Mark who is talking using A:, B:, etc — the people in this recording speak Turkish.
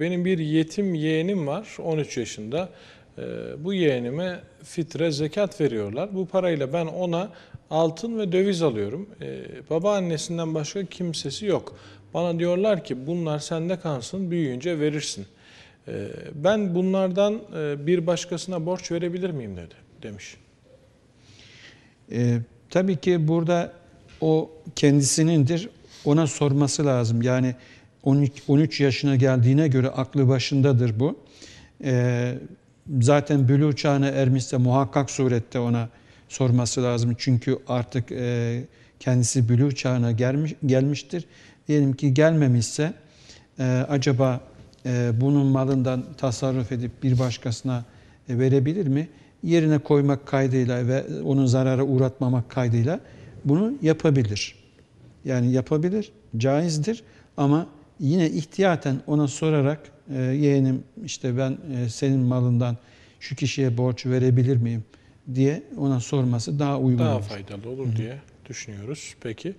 A: Benim bir yetim yeğenim var 13 yaşında. Ee, Bu yeğenime fitre zekat veriyorlar. Bu parayla ben ona altın ve döviz alıyorum. Ee, Babaannesinden başka kimsesi yok. Bana diyorlar ki bunlar sende kalsın büyüyünce verirsin. Ee, Ben bunlardan e, bir başkasına borç verebilir miyim dedi demiş.
B: Ee, tabii ki burada o kendisinindir. Ona sorması lazım. Yani 13, 13 yaşına geldiğine göre aklı başındadır bu. Ee, zaten bülü çağına ermişse muhakkak surette ona sorması lazım. Çünkü artık e, kendisi bülü çağına gelmiş, gelmiştir. Diyelim ki gelmemişse e, acaba e, bunun malından tasarruf edip bir başkasına verebilir mi? Yerine koymak kaydıyla ve onun zarara uğratmamak kaydıyla bunu yapabilir. Yani yapabilir, caizdir ama yine ihtiyaten ona sorarak e, yeğenim işte ben e, senin malından şu kişiye borç verebilir miyim diye ona sorması daha uygun
A: Daha
B: olur.
A: faydalı olur diye düşünüyoruz. Peki.